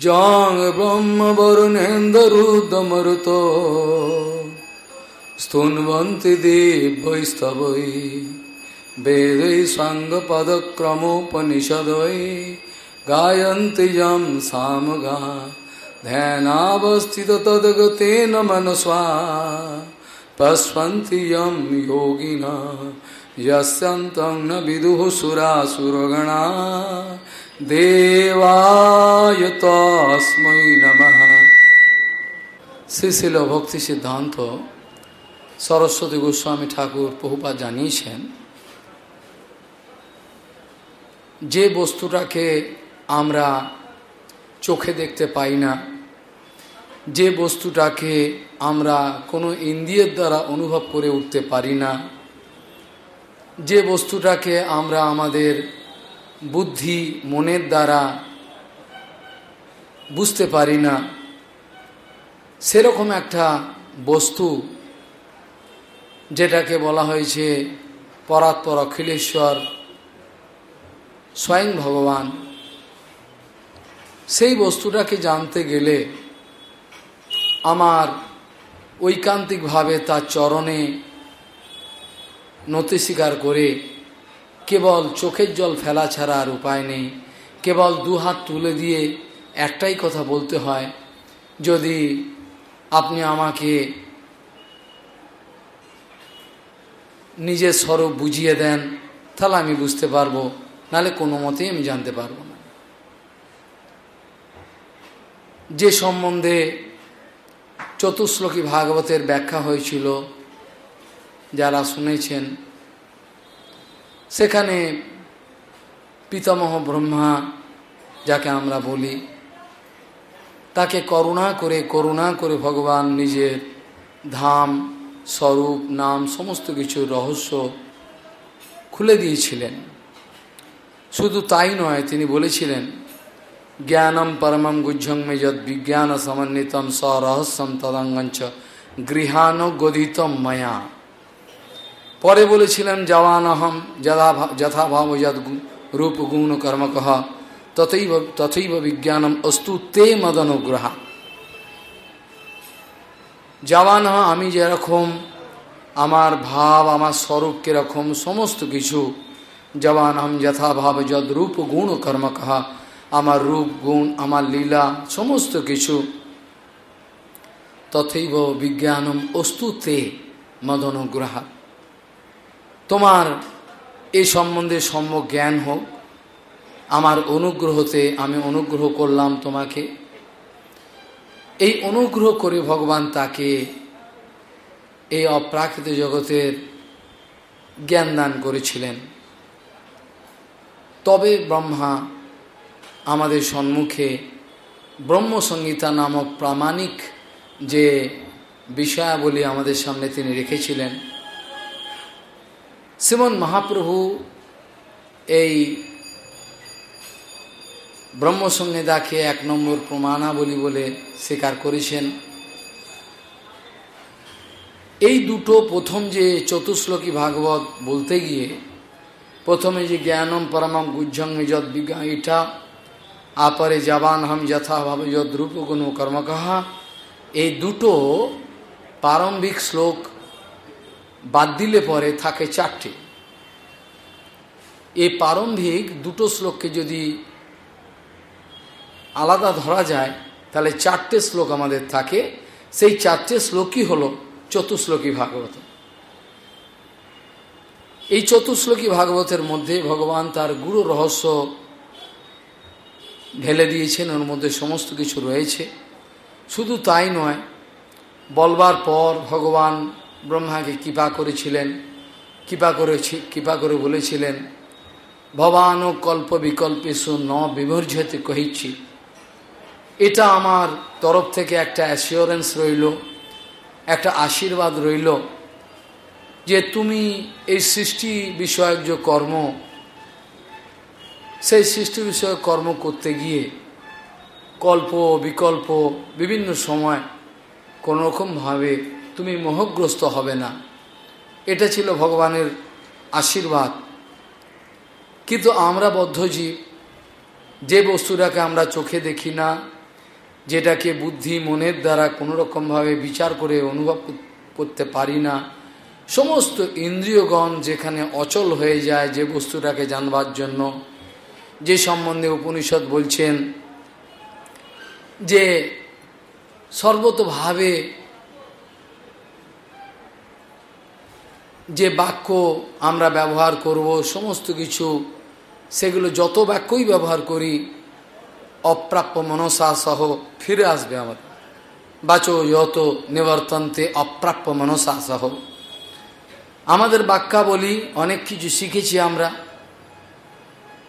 জং ব্রহ্ম বরুণেন্দুদমরুত স্থূনবন্তি দিব্যৈস্তবৈ বেদৈ সাঙ্গপদক্রমোপনিষদৈ গায়ন্তি যম সামগা ধ্যানাবস্থিত তদ্গতেন মনসা পশন্তি যম যোগিনা যস্যন্তং ন বিদুঃ সুরা দেবায় তস্মৈ নমঃ। শ্রীশিল ভক্তি সিদ্ধান্ত সরস্বতী গোস্বামী ঠাকুর বহুপা জানিয়েছেন, যে বস্তুটাকে আমরা চোখে দেখতে পাই না, যে বস্তুটাকে আমরা কোনো ইন্দ্রিয়ের দ্বারা অনুভব করে উঠতে পারি না, যে বস্তুটাকে আমরা আমাদের বুদ্ধি মনের দ্বারা বুঝতে পারি না। সেরকম একটা বস্তু যেটাকে বলা হয়েছে পরাৎপর অখিলেশ্বর, স্বয়ং ভগবান। সেই বস্তুটাকে জানতে গেলে আমার ঐকান্তিকভাবে তার চরণে নতি স্বীকার করে কেবল চোখের জল ফেলা ছাড়া আর উপায় নেই। কেবল দু হাত তুলে দিয়ে একটাই কথা বলতে হয়, যদি আপনি আমাকে নিজের স্বরূপ বুঝিয়ে দেন, তাহলে আমি বুঝতে পারব নালে কোনো মতেই আমি জানতে পারব না। যে সম্বন্ধে চতুশ্লোকী ভাগবতের ব্যাখ্যা হয়েছিল, যারা শুনেছেন সেখানে পিতামহ ব্রহ্মা, যাকে আমরা বলি, তাকে করুণা করে করুণা করে ভগবান নিজের ধাম, স্বরূপ, নাম, সমস্ত কিছুর রহস্য খুলে দিয়েছিলেন। শুধু তাই নয়, তিনি বলেছিলেন, জ্ঞানম পরমম গুজ্জং মে যদ বিজ্ঞান সমন্বিতম স রহস্যম তদঙ্গঞ্চ গৃহানুগদিতম মায়া। পরে বলেছিলেন জওয়ানহম যথা যথাভাব যদ রূপ গুণ কর্মকহ তথৈব তথৈব বিজ্ঞানম অস্তু তে মদনুগ্রহা। জওয়ান আমি যেরকম, আমার ভাব, আমার স্বরূপ কীরকম, সমস্ত কিছু, জওয়ান হম যথাভাব যদ রূপ গুণ কর্ম কাহা, আমার রূপ গুণ, আমার লীলা, সমস্ত কিছু, তথৈব বিজ্ঞানম অস্তু অস্তুতে মদনুগ্রহা। তোমার এই সম্বন্ধে সম্যক জ্ঞান হোক। আমার অনুগ্রহতে আমি অনুগ্রহ করলাম তোমাকে। এই অনুগ্রহ করে ভগবান তাকে এই অপ্রাকৃত জগতের জ্ঞান দান করেছিলেন। তবে ব্রহ্মা আমাদের সম্মুখে ব্রহ্মসংগীতা নামক প্রামাণিক যে বিষয়াবলী আমাদের সামনে তিনি রেখেছিলেন শ্রীমন মহাপ্রভু এই ব্রহ্মসংহিতাকে এক নম্বর প্রমাণাবলী বলে স্বীকার করেছেন। এই দুটো প্রথম যে চতুশ্লোকী ভাগবত বলতে গিয়ে, প্রথমে যে জ্ঞানম পরমম গুজ্জং যদ বিজ্ঞান এটা আপরে জবান হম যথাভাবে যদ রূপগুণ কর্মকাহা এই দুটো প্রারম্ভিক শ্লোক বাদ দিলে পরে থাকে চারটে। এই প্রারম্ভিক দুটো শ্লোককে যদি আলাদা ধরা যায়, তাহলে চারটে শ্লোক আমাদের থাকে। সেই চারটে শ্লোকই হল চতুশ্লোকী ভাগবত। এই চতুশ্লোকী ভাগবতের মধ্যে ভগবান তার গুরু রহস্য ঢেলে দিয়েছেন, ওর মধ্যে সমস্ত কিছু রয়েছে। শুধু তাই নয়, বলবার পর ভগবান ব্রহ্মাকে কৃপা করেছিলেন, কৃপা করেছি, কৃপা করে বলেছিলেন, ভবান কল্প বিকল্পেশু ন বিভর্জতে কহিছি এটা আমার তরফ থেকে একটা অ্যাসিওরেন্স রইল, একটা আশীর্বাদ রইল যে তুমি এই সৃষ্টি বিষয়ক যে কর্ম, সেই সৃষ্টি বিষয়ক কর্ম করতে গিয়ে কল্প, বিকল্প বিভিন্ন সময় কোনোরকমভাবে তুমি মোহগ্রস্ত হবে না। এটা ছিল ভগবানের আশীর্বাদ। কিন্তু আমরা বদ্ধজীব যে বস্তুটাকে আমরা চোখে দেখি না, যেটাকে বুদ্ধি মনের দ্বারা কোনো রকমভাবে বিচার করে অনুভব করতে পারি না, সমস্ত ইন্দ্রিয়গণ যেখানে অচল হয়ে যায় যে বস্তুটাকে জানবার জন্য, যে সম্বন্ধে উপনিষদ বলছেন যে সর্বতভাবে যে বাক্য আমরা ব্যবহার করব, সমস্ত কিছু, সেগুলো যত বাক্যই ব্যবহার করি, অপ্রাপ্য মনসা সহ ফিরে আসবে আমাদের। বাচো যত নিবর্তন্তে অপ্রাপ্য মনসা সহ। আমাদের বাক্যাবলী অনেক কিছু শিখেছি আমরা।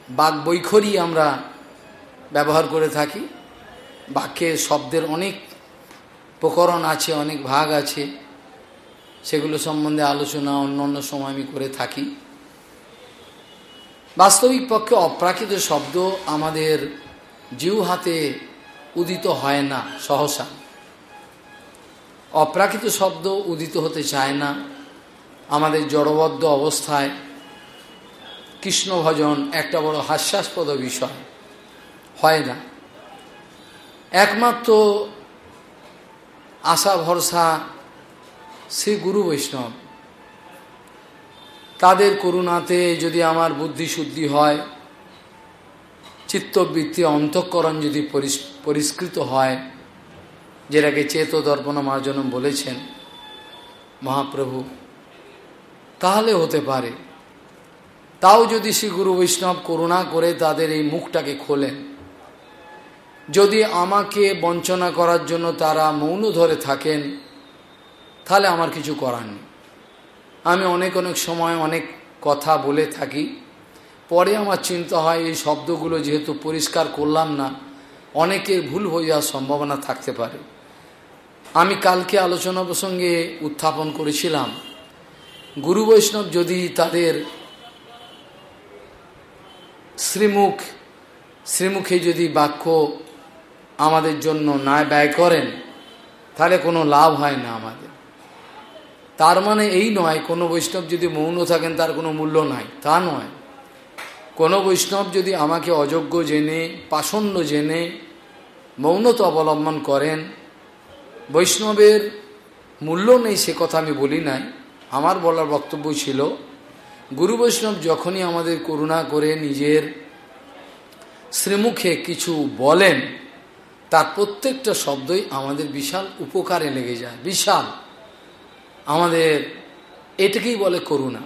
বাক বৈখরি আমরা ব্যবহার করে থাকি। বাক্যের শব্দের অনেক প্রকরণ আছে, অনেক ভাগ আছে। সেগুলো সম্বন্ধে আলোচনা অন্য অন্য সময় আমি করে থাকি। বাস্তবিক পক্ষে অপ্রাকৃত শব্দ আমাদের জিউ হাতে উদিত হয় না, সহসা। অপ্রাকৃত শব্দ উদিত হতে চায় না। আমাদের জড়বদ্ধ অবস্থায় কৃষ্ণ ভজন একটা বড় হাস্যাস্পদ বিষয়। হয় না। একমাত্র আশা ভরসা শ্রী গুরু বৈষ্ণব, তাদের করুণাতে যদি আমার বুদ্ধি শুদ্ধি হয়, চিত্তবৃত্তি অন্তঃকরণ যদি পরিষ্কৃত হয়, যেটাকে চেত দর্পণ মার্জনম বলেছেন মহাপ্রভু, তাহলে হতে পারে। তাও যদি শ্রী গুরু বৈষ্ণব করুণা করে তাদের এই মুখটাকে খোলেন, যদি আমাকে বঞ্চনা করার জন্য তারা মৌন ধরে থাকেন তাহলে আমার কিছু করার নেই। আমি অনেক অনেক সময় অনেক কথা বলে থাকি। পরে আমার চিন্তা হয় এই শব্দগুলো যেহেতু পরিষ্কার করলাম না, অনেকের ভুল হয়ে যাওয়ার সম্ভাবনা থাকতে পারে। আমি কালকে আলোচনা প্রসঙ্গে উত্থাপন করেছিলাম, গুরু বৈষ্ণব যদি তাদের শ্রীমুখ, শ্রীমুখে যদি বাক্য আমাদের জন্য না ব্যয় করেন, তাহলে কোনো লাভ হয় না আমাদের। তার মানে এই নয়, কোনো বৈষ্ণব যদি মৌন থাকেন, তার কোনো মূল্য নাই। তা নয়। কোনো বৈষ্ণব যদি আমাকে অযোগ্য জেনে, পাষণ্ড জেনে, মৌনতা অবলম্বন করেন, বৈষ্ণবের মূল্য নেই সে কথা আমি বলি নাই। আমার বলার বক্তব্য ছিল, গুরু বৈষ্ণব যখনই আমাদের করুণা করে, নিজের শ্রীমুখে কিছু বলেন, তার প্রত্যেকটা শব্দই আমাদের বিশাল উপকারে লেগে যায়। বিশাল। আমাদের এটাকেই বলে করুণা।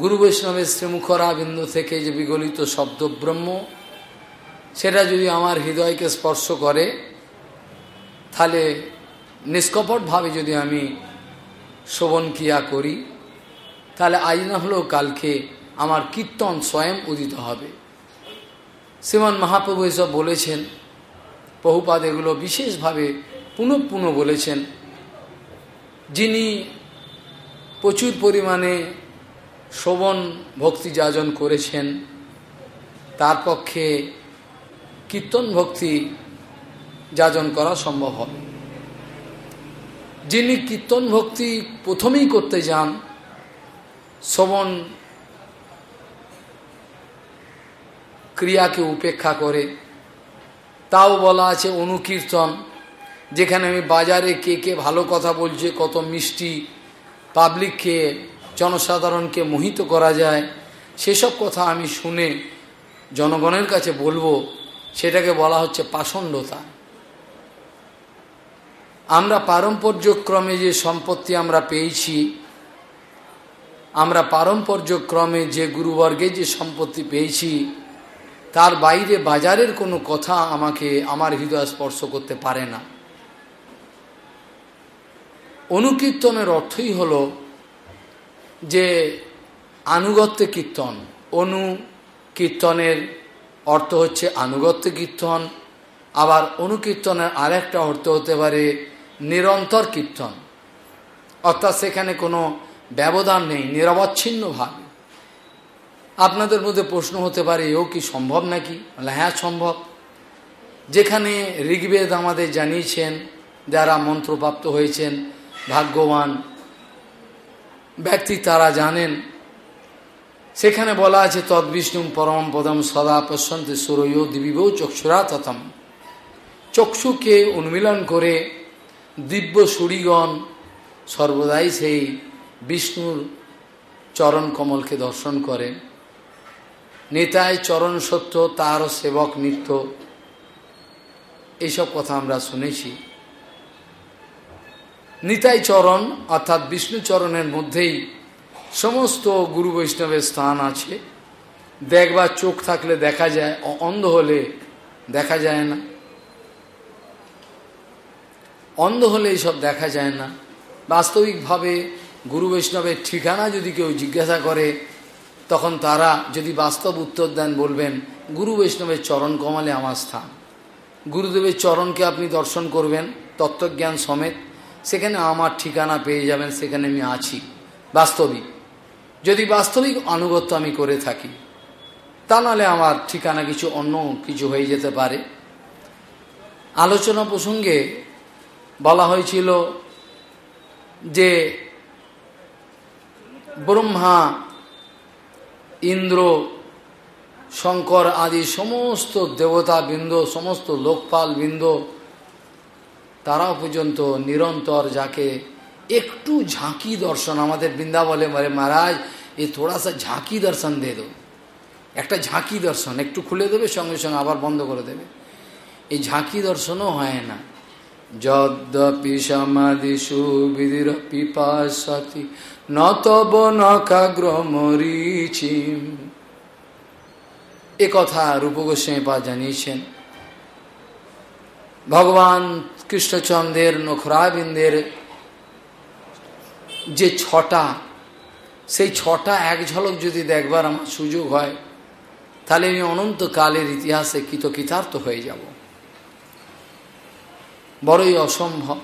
গুরু বৈষ্ণবের শ্রীমুখরা বিন্দু থেকে যে বিগলিত শব্দ ব্রহ্ম, সেটা যদি আমার হৃদয়কে স্পর্শ করে, তাহলে নিষ্কপটভাবে যদি আমি শোভন ক্রিয়া করি, তাহলে আজ না হলেও কালকে আমার কীর্তন স্বয়ং উদিত হবে। শ্রীমান মহাপ্রভু এসব বলেছেন, বহুপাদ এগুলো বিশেষভাবে পুনঃ পুনঃ বলেছেন। যিনি প্রচুর পরিমাণে শোভন, ভক্তি যাজন করেছেন, তার পক্ষে কীর্তন, ভক্তি যাজন করা সম্ভব হবে। যিনি কীর্তন, ভক্তি প্রথমেই করতে যান শ্রবণ ক্রিয়াকে উপেক্ষা করে, তাও বলা আছে অনুকীর্তন। যেখানে আমি বাজারে কে কে ভালো কথা বলছে, কত মিষ্টি পাবলিককে জনসাধারণকে মোহিত করা যায়, সেসব কথা আমি শুনে জনগণের কাছে বলব, সেটাকে বলা হচ্ছে পাষণ্ডতা। আমরা পারম্পর্যক্রমে যে সম্পত্তি আমরা পেয়েছি, আমরা পারম্পর্যক্রমে যে গুরুবর্গে যে সম্পত্তি পেয়েছি, তার বাইরে বাজারের কোনো কথা আমাকে, আমার হৃদয় স্পর্শ করতে পারে না। অনুকীর্তনের অর্থই হল যে আনুগত্য কীর্তন। অনু কীর্তনের অর্থ হচ্ছে আনুগত্য কীর্তন। আবার অনুকীর্তনের আরেকটা অর্থ হতে পারে নিরন্তর কীর্তন। অর্থাৎ সেখানে কোনো ব্যবধান নেই, নিরবচ্ছিন্নভাবে। আপনাদের মধ্যে প্রশ্ন হতে পারে, এও কি সম্ভব নাকি? হ্যাঁ সম্ভব। যেখানে ঋগ্বেদ আমাদের জানিয়েছেন, যারা মন্ত্রপ্রাপ্ত হয়েছেন ভাগ্যবান ব্যক্তি তারা জানেন। সেখানে বলা আছে তদ্বিষ্ণু পরম পদম সদা পশ্যন্তে সুরয় দিবিব চক্ষুরা তথম চক্ষুকে উন্মিলন করে দিব্য সুরিগণ সর্বদাই সেই বিষ্ণুর চরণ কমলকে দর্শন করেন নেতায় চরণ সত্য, তারও সেবক নিত্য। এইসব কথা আমরা শুনেছি। নিতাই চরণ অর্থাৎ বিষ্ণু চরণের মধ্যেই সমস্ত গুরু বৈষ্ণবের স্থান আছে। দেখবার চোখ থাকলে দেখা যায়, অন্ধ হলে দেখা যায় না। অন্ধ হলে এইসব দেখা যায় না। বাস্তবিকভাবে গুরু বৈষ্ণবের ঠিকানা যদি কেউ জিজ্ঞাসা করে, তখন তারা যদি বাস্তব উত্তর দেন, বলবেন, গুরু বৈষ্ণবের চরণ কমালে আমার স্থান। গুরুদেবের চরণকে আপনি দর্শন করবেন, তত্ত্বজ্ঞান সমেত। সেখানে আমার ঠিকানা পেয়ে যাবেন, সেখানে আমি আছি, বাস্তবিক। যদি বাস্তবিক আনুগত্য আমি করে থাকি, তা নাহলে আমার ঠিকানা কিছু অন্য কিছু হয়ে যেতে পারে। আলোচনা প্রসঙ্গে বলা হয়েছিল যে ব্রহ্মা, ইন্দ্র, শঙ্কর আদি সমস্ত দেবতা বৃন্দ সমস্ত লোকপাল বৃন্দ তারাও পর্যন্ত নিরন্তর যাকে একটু ঝাঁকি দর্শন আমাদের বৃন্দা বলে, মহারাজ, এ থোড়া সা ঝাঁকি দর্শন দে দো। একটা ঝাঁকি দর্শন, একটু খুলে দেবে, সঙ্গে সঙ্গে আবার বন্ধ করে দেবে। এই ঝাঁকি দর্শনও হয় না। যদ্যপি সমাধিষু বিধির পিপাসতি নতব নকাগ্রমরিচিম এ কথা রূপ গোস্বামী পা জানিয়েছেন। ভগবান কৃষ্ণচন্দ্রের, নখরাবিন্দের যে ছটা, সেই ছটা এক ঝলক যদি দেখবার আমার সুযোগ হয়, তাহলে আমি অনন্তকালের ইতিহাসে কৃতকৃতার্থ হয়ে যাব। বড়ই অসম্ভব।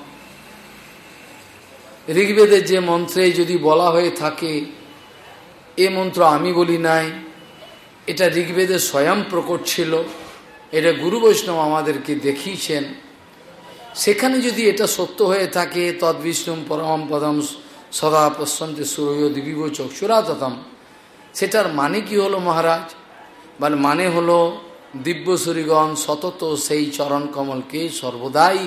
ঋগ্বেদের যে মন্ত্রে যদি বলা হয়ে থাকে, এ মন্ত্র আমি বলি নাই, এটা ঋগ্বেদের স্বয়ং প্রকট ছিল। এটা গুরু বৈষ্ণব আমাদেরকে দেখিয়েছেন। সেখানে যদি এটা সত্য হয়ে থাকে তদ্বিষ্ণু পরম পদম সদা পশ্যন্তে সুরয় দিবিব চক্ষুরাততম সেটার মানে কি হলো মহারাজ? মানে মানে হলো দিব্যসুরীগণ সতত সেই চরণ কমলকে সর্বদাই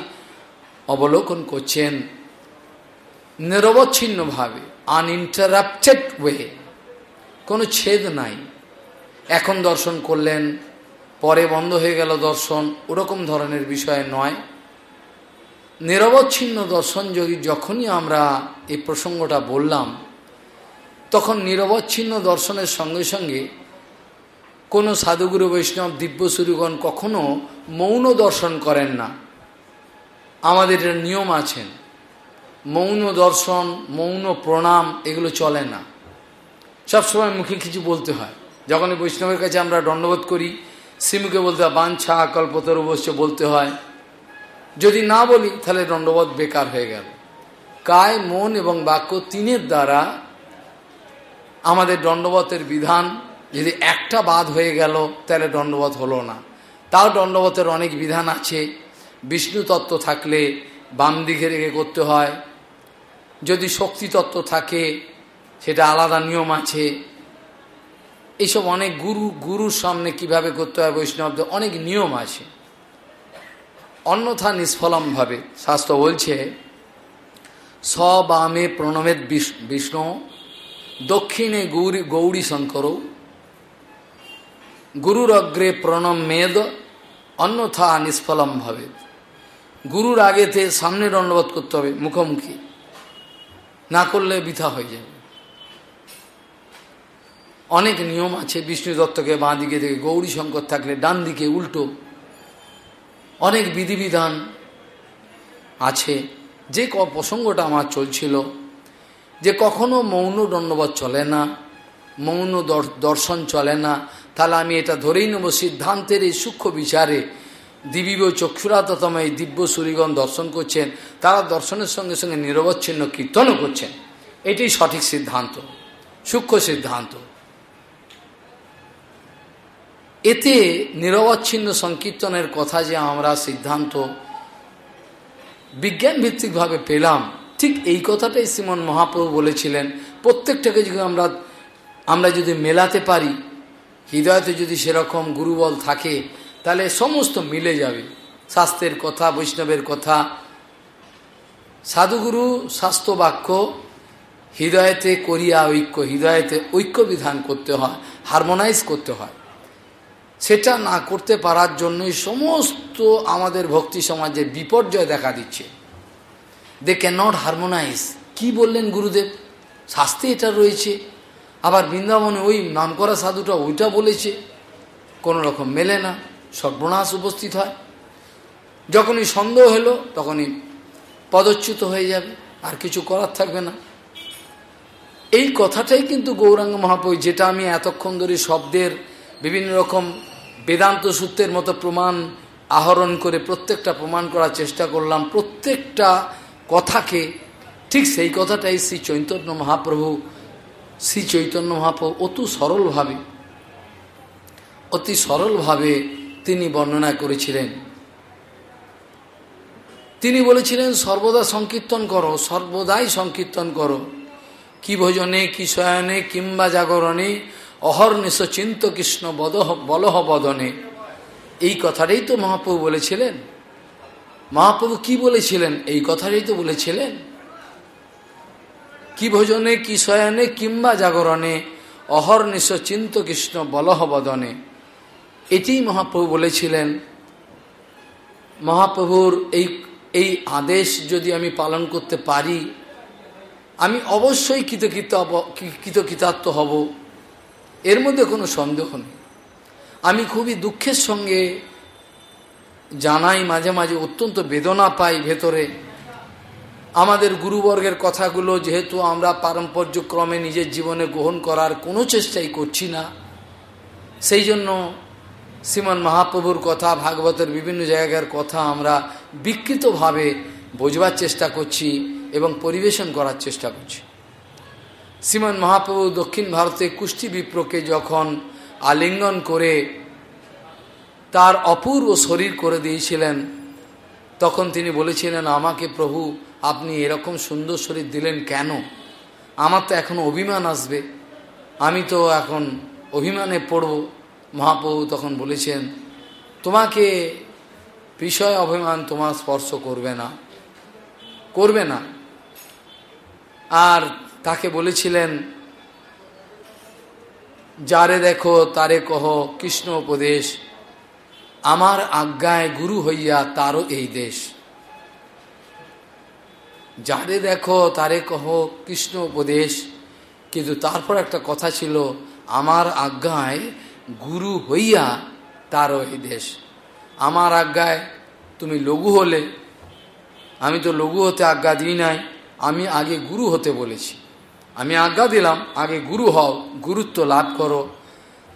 অবলোকন করছেন নিরবচ্ছিন্নভাবে আনইন্টারাপ্টেড ওয়ে কোনো ছেদ নাই। এখন দর্শন করলেন পরে বন্ধ হয়ে গেল দর্শন, ওরকম ধরনের বিষয় নয়। নিরবচ্ছিন্ন দর্শন যদি যখনই আমরা এই প্রসঙ্গটা বললাম, তখন নিরবচ্ছিন্ন দর্শনের সঙ্গে সঙ্গে কোনো সাধুগুরু বৈষ্ণব, দিব্যসুরীগণ কখনো মৌন দর্শন করেন না। আমাদের নিয়ম আছেন মৌন দর্শন, মৌন প্রণাম, এগুলো চলে না। সবসময় মুখে কিছু বলতে হয়। যখন বৈষ্ণবের কাছে আমরা দণ্ডবোধ করি শ্রীমুখে বলতে হয়, বাঞ্ছা, কল্পতর অবশ্য বলতে হয়। যদি না বলি, তাহলে দণ্ডবোধ বেকার হয়ে গেল। কায়, মন এবং বাক্য তিনের দ্বারা আমাদের দণ্ডবতের বিধান যদি একটা বাদ হয়ে গেল, তাহলে দণ্ডবত হলো না। তাও দণ্ডবতের অনেক বিধান আছে। বিষ্ণু তত্ত্ব থাকলে বাম দিকে রেখে করতে হয়। যদি শক্তি তত্ত্ব থাকে, সেটা আলাদা নিয়ম আছে। এইসব অনেক গুরু, গুরুর সামনে কীভাবে করতে হয় বৈষ্ণবদের অনেক নিয়ম আছে। অন্যথা নিষ্ফলমভাবে শাস্ত্র বলছে, সবামে প্রণমেদ বিষ্ণু, দক্ষিণে গৌরী গৌরী শঙ্কর, গুরুর অগ্রে প্রণম মেদ, অন্যথা নিষ্ফলম ভাবে গুরুর আগেতে সামনে দণ্ডবোধ করতে হবে মুখোমুখি। না করলে বৃথা হয়ে যাবে। অনেক নিয়ম আছে, বিষ্ণু দত্তকে বাঁ দিকে থেকে গৌরী শঙ্কর থাকলে ডান দিকে উল্টো। অনেক বিধিবিধান আছে। যে ক, প্রসঙ্গটা আমার চলছিল, যে কখনো মৌন দণ্ডবোধ চলে না, মৌন দর্শন চলে না। তাহলে আমি এটা ধরেই নেব সিদ্ধান্তের এই সূক্ষ্ম বিচারে। দিবিব চক্ষুরাততম এই দিব্য সুরিগণ দর্শন করছেন, তারা দর্শনের সঙ্গে সঙ্গে নিরবচ্ছিন্ন কীর্তনও করছেন। এটি সঠিক সিদ্ধান্ত, সূক্ষ্ম সিদ্ধান্ত। এতে নিরবচ্ছিন্ন সংকীর্তনের কথা যে আমরা সিদ্ধান্ত বিজ্ঞান ভিত্তিকভাবে পেলাম, ঠিক এই কথাটাই শ্রীমন মহাপ্রভু বলেছিলেন, প্রত্যেকটাকে যদি আমরা আমরা যদি মেলাতে পারি, হৃদয়তে যদি সেরকম গুরুবল থাকে, তাহলে সমস্ত মিলে যাবে। শাস্ত্রের কথা, বৈষ্ণবের কথা, সাধুগুরু স্বাস্থ্য বাক্য হৃদয়তে করিয়া ঐক্য, হৃদয়তে ঐক্য বিধান করতে হয়, হারমোনাইজ করতে হয়। সেটা না করতে পারার জন্যই সমস্ত আমাদের ভক্তি সমাজে বিপর্যয় দেখা দিচ্ছে। দে ক্যান নট হারমোনাইজ কি বললেন গুরুদেব? শাস্তি এটা রয়েছে। আবার বৃন্দাবনে ওই নামকরা সাধুটা ওইটা বলেছে। কোনো রকম মেলে না। সর্বনাশ উপস্থিত হয়। যখনই সন্দেহ হলো, তখনই পদচ্যুত হয়ে যাবে। আর কিছু করার থাকবে না। এই কথাটাই কিন্তু গৌরাঙ্গ মহাপ্রভু, যেটা আমি এতক্ষণ ধরে শব্দের বিভিন্ন রকম বেদান্ত সূত্রের মতো প্রমাণ আহরণ করে প্রত্যেকটা প্রমাণ করার চেষ্টা করলাম। প্রত্যেকটা কথাকে ঠিক সেই কথাটাই শ্রী চৈতন্য মহাপ্রভু, শ্রী চৈতন্য মহাপ্রভু অতি সরলভাবে অতি সরলভাবে তিনি বর্ণনা করেছিলেন। তিনি বলেছিলেন, সর্বদা সংকীর্তন করো, সর্বদাই সংকীর্তন করো। কি ভোজনে, কি শয়নে কিংবা জাগরণে অহর্নিশ চিন্ত কৃষ্ণ বদহ বলহ বদনে। এই কথাটাই তো মহাপ্রভু বলেছিলেন। মহাপ্রভু কি বলেছিলেন? এই কথাটাই তো বলেছিলেন। কি ভোজনে, কি শয়নে কিংবা জাগরণে অহর্নিশ চিন্ত কৃষ্ণ বলহ বদনে। এটি মহাপ্রভু বলেছিলেন। মহাপ্রভুর এই এই আদেশ যদি আমি পালন করতে পারি, আমি অবশ্যই কৃতকৃত কৃতকৃতার্থ হব। এর মধ্যে কোনো সন্দেহ নেই। আমি খুবই দুঃখের সঙ্গে জানাই, মাঝে মাঝে অত্যন্ত বেদনা পাই ভেতরে। আমাদের গুরুবর্গের কথাগুলো যেহেতু আমরা পারম্পর্যক্রমে নিজের জীবনে গ্রহণ করার কোনো চেষ্টাই করছি না, সেই জন্য শ্রীমন মহাপ্রভুর কথা, ভাগবতের বিভিন্ন জায়গার কথা আমরা বিকৃতভাবে বোঝবার চেষ্টা করছি এবং পরিবেশন করার চেষ্টা করছি। শ্রীমন মহাপ্রভু দক্ষিণ ভারতে কুষ্টি বিপ্রকে যখন আলিঙ্গন করে তার অপূর্ব শরীর করে দিয়েছিলেন, তখন তিনি বলেছিলেন, আমাকে প্রভু, আপনি এরকম সুন্দর শরীর দিলেন কেন? আমার তো এখন অভিমান আসবে। আমি তো এখন অভিমানে পড়ব। মহাপ্রভু তখন বলেছেন, তোমাকে বিষয় অভিমান তোমার স্পর্শ করবে না করবে না। আর তাকে বলেছিলেন? যারে দেখো, তারে কহ, কৃষ্ণ উপদেশ, আমার আজ্ঞায় গুরু হইয়া তারও এই দেশ। যারে দেখো, তারে কহ, কৃষ্ণ উপদেশ, কিন্তু তারপর একটা কথা ছিল, আমার আজ্ঞায় গুরু হইয়া তারও এই দেশ। আমার আজ্ঞায় তুমি লঘু হলে, আমি তো লঘু হতে আজ্ঞা দিই নাই, আমি আগে গুরু হতে বলেছি। আমি আজ্ঞা দিলাম, আগে গুরু হও, গুরুত্ব লাভ করো।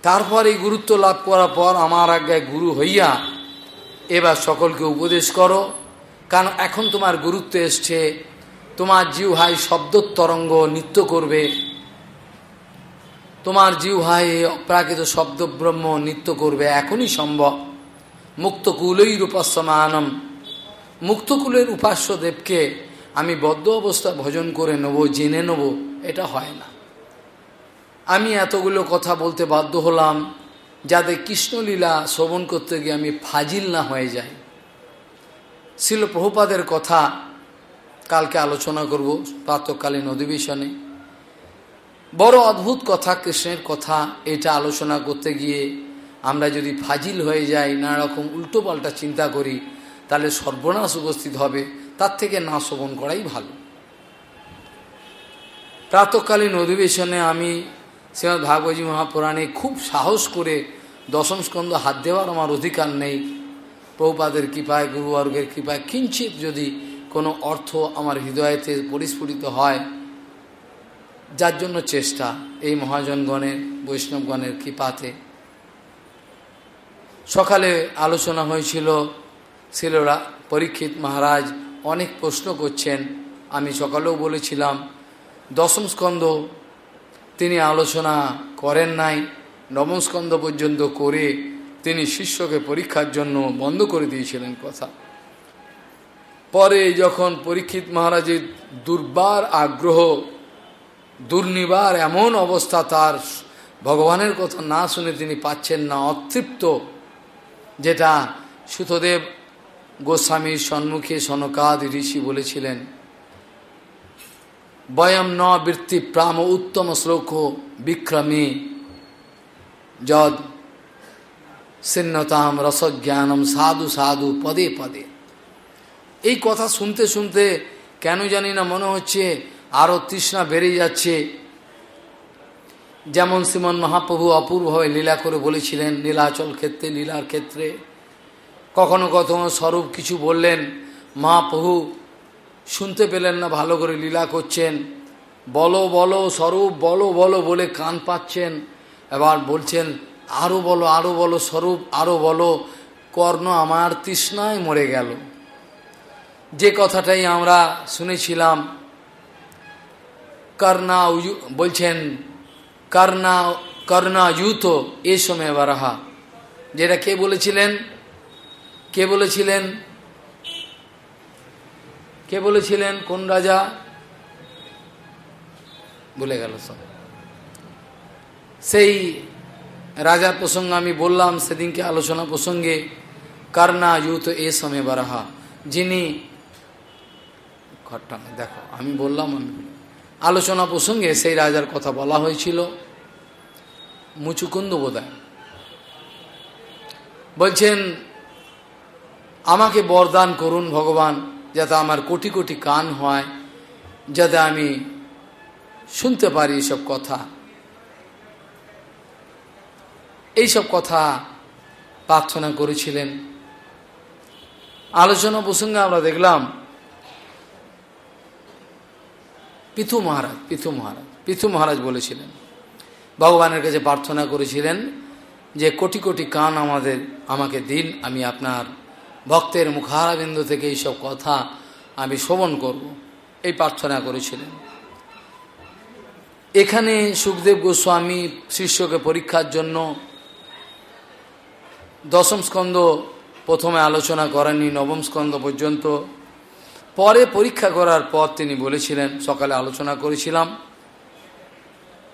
তারপর এই গুরুত্ব লাভ করার পর আমার আজ্ঞায় গুরু হইয়া এবার সকলকে উপদেশ করো। কারণ এখন তোমার গুরুত্ব এসছে, তোমার জিউ ভাই শব্দ তরঙ্গ নৃত্য করবে। তোমার জিউ ভাই অপ্রাকৃত শব্দ ব্রহ্ম নৃত্য করবে, এখনই সম্ভব। মুক্তকুলই রূপস্যমানম মুক্তকুলের উপাস্য দেবকে আমি বদ্ধ অবস্থা ভজন করে নেব, জেনে নেব, এটা হয় না। আমি এতগুলো কথা বলতে বাধ্য হলাম, যাতে কৃষ্ণলীলা শ্রবণ করতে গিয়ে আমি ফাজিল না হয়ে যাই। শিল প্রভুপাদের কথা, কালকে আলোচনা করব প্রাতকালীন অধিবেশনে। বড় অদ্ভুত কথা, কৃষ্ণের কথা, এটা আলোচনা করতে গিয়ে আমরা যদি ফাজিল হয়ে যাই, নানা রকম উল্টো পাল্টা চিন্তা করি, তাহলে সর্বনাশ উপস্থিত হবে। তার থেকে না শ্রবণ করাই ভালো। প্রাতকালীন অধিবেশনে আমি শ্রীমৎ ভাগবতী মহাপুরাণে খুব সাহস করে দশম স্কন্ধ হাত দেওয়ার আমার অধিকার নেই। প্রভুপাদের কৃপায়, গুরুবর্গের কৃপায় কিঞ্চিত যদি কোনো অর্থ আমার হৃদয়তে পরিস্ফুটিত হয়, যার জন্য চেষ্টা এই মহাজনগণের, বৈষ্ণবগণের কৃপাতে। সকালে আলোচনা হয়েছিল শিলরা পরীক্ষিত মহারাজ অনেক প্রশ্ন করছেন। আমি সকালেও বলেছিলাম, দশম স্কন্ধ তিনি আলোচনা করেন নাই, নবম স্কন্ধ পর্যন্ত করে তিনি শিষ্যকে পরীক্ষার জন্য বন্ধ করে দিয়েছিলেন কথা। পরে যখন পরীক্ষিত মহারাজের দুর্বার আগ্রহ, দুর্নিবার এমন অবস্থা তার ভগবানের কথা না শুনে তিনি পাচ্ছেন না, অতৃপ্ত, যেটা সুতদেব গোস্বামীর সম্মুখে সনকাদ ঋষি বলেছিলেন, বয়ম ন বৃত্তি প্রাম উত্তম শ্লোক বিক্রমে, যদ সিন্নতাম রসজ্ঞানম সাধু সাধু পদে পদে। এই কথা শুনতে শুনতে কেন জানি না মনে হচ্ছে আরও তৃষ্ণা বেড়ে যাচ্ছে। যেমন শ্রীমন মহাপ্রভু অপূর্বভাবে লীলা করে বলেছিলেন, নীলাচল ক্ষেত্রে, লীলার ক্ষেত্রে কখনো কখনো স্বরূপ কিছু বললেন, মা মহাপ্রভু শুনতে পেলেন না, ভালো করে লীলা করছেন। বলো বলো, স্বরূপ, বলো বলো বলে কান পাচ্ছেন। এবার বলছেন আরও বলো আরও বলো, স্বরূপ আরও বলো, কর্ণ আমার তৃষ্ণায় মরে গেল। যে কথাটাই আমরা শুনেছিলাম, কর্ণা বলছেন, কর্ণা কর্ণা ইউথ এ সময় বারাহা। যেটা কে বলেছিলেন? কে বলেছিলেন? কে বলেছিলেন? কোন রাজা? বলে গেল সব। সেই রাজার প্রসঙ্গে আমি বললাম সেদিনকে আলোচনা প্রসঙ্গে, কারনা ইউত এ সময় বারাহা, যিনি ঘরটা দেখো, আমি বললাম আমি আলোচনা প্রসঙ্গে সেই রাজার কথা বলা হয়েছিল। মুচুকুন্দ বোধায় বলছেন আমাকে বরদান করুন ভগবান, যাতে আমার কোটি কোটি কান হয়, যাতে আমি শুনতে পারি এসব কথা। এইসব কথা প্রার্থনা করেছিলেন। আলোচনা প্রসঙ্গে আমরা দেখলাম পিথু মহারাজ পিথু মহারাজ পিথু মহারাজ বলেছিলেন, ভগবানের কাছে প্রার্থনা করেছিলেন যে কোটি কোটি কান আমাদের, আমাকে দিন, আমি আপনার ভক্তের মুখারাবিন্দু থেকে এইসব কথা আমি শ্রবণ করব। এই প্রার্থনা করেছিলেন। এখানে সুখদেব গোস্বামী শিষ্যকে পরীক্ষার জন্য দশম স্কন্ধ প্রথমে আলোচনা করেননি, নবম স্কন্ধ পর্যন্ত। পরে পরীক্ষা করার পর তিনি বলেছিলেন, সকালে আলোচনা করেছিলাম।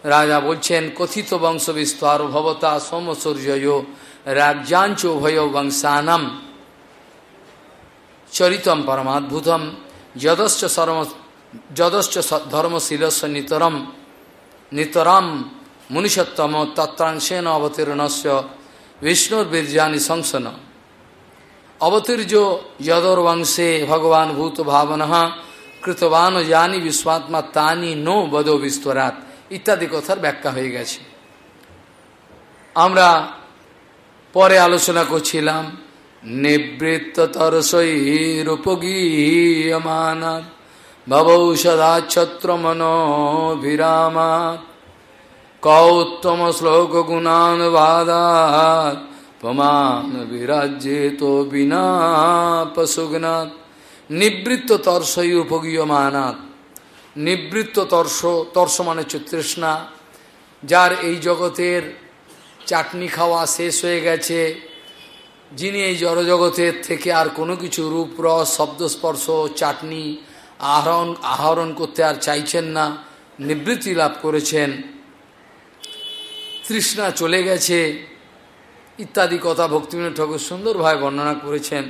রাজা বলছেন, কথিত বংশ বিস্তার ভবতা সোমসূর্য রাজ্যাঞ্চ উভয় বংশানাম। চরিতম পরমাদ্ভুতম, যদশ্চ সর্ম যদশ্চ ধর্মশীলস্য নিতরম নিতরাম মুনিষত্তম তত্রাংশেন অবতীর্ণস্য বিষ্ণুর বীর্যানি সংসন অবতীর্য যদর্বংশে ভগবান ভূত ভাবনা কৃতবান জানি বিশ্বাত্মা তানি নো বদ বিস্তরাত, ইত্যাদি কথার ব্যাখ্যা হয়ে গেছে। আমরা পরে আলোচনা করছিলাম। নিবৃত্ত তরসৈরূপগীয়মানাৎ ভবৌষধাচ্ছত্র মনোভিরামাৎ কৌত্তম শ্লোক গুণানুবাদাত পমান বিরাজ্যেত বিনা পশুগনাথ নিবৃত্ত তর্ষই উপগীয়মানাত নিবৃত্ত তর্ষ তর্ষ মানে হচ্ছে তৃষ্ণা, যার এই জগতের চাটনি খাওয়া শেষ হয়ে গেছে। যিনি এই জড়জগতের থেকে আর কোনো কিছু রূপ, রস শব্দস্পর্শ চাটনি, আহরণ আহরণ করতে আর চাইছেন না, নিবৃত্তি লাভ করেছেন। তৃষ্ণা চলে গেছে, ইত্যাদি কথা ভক্তিবিনোদ ঠাকুর সুন্দরভাবে বর্ণনা করেছেন।